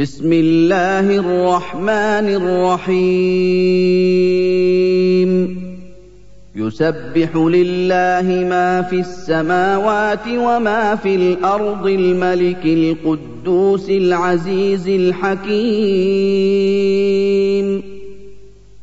بسم الله الرحمن الرحيم. يسبح لله ما في السماوات وما في الأرض الملك القدوس العزيز الحكيم.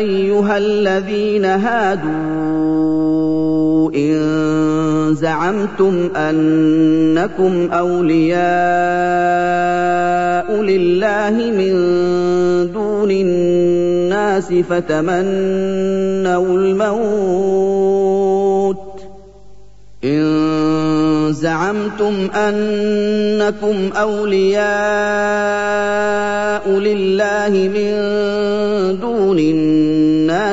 أيها الذين هادوا إن زعمتم أنكم أولياء لله من دون الناس فتمنوا الموت إن زعمتم أنكم أولياء لله من دون الناس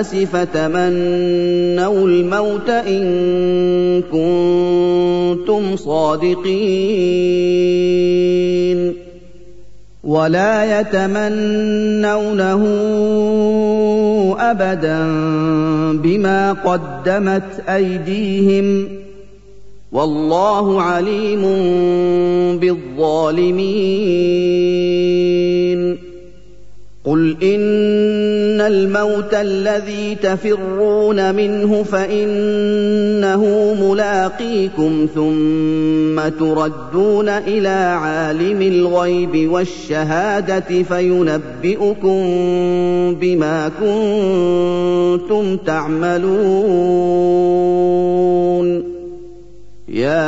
فتمنوا الموت إن كنتم صادقين. ولا يتمنونه أبدا بما قدمت أيديهم ۖ. والله عليم بالظالمين. قل ان الموت الذي تفرون منه فانه ملاقيكم ثم تردون إلى عالم الغيب والشهاده فينبئكم بما كنتم تعملون يا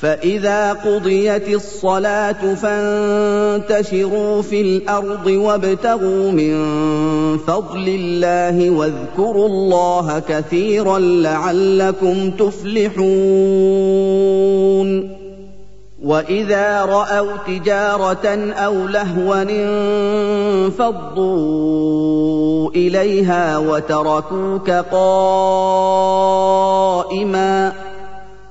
فإذا قضيت الصلاة فانتشروا في الأرض وابتغوا من فضل الله واذكروا الله كثيرا لعلكم تفلحون. وإذا رأوا تجارة أو لهوا انفضوا إليها وتركوك قائما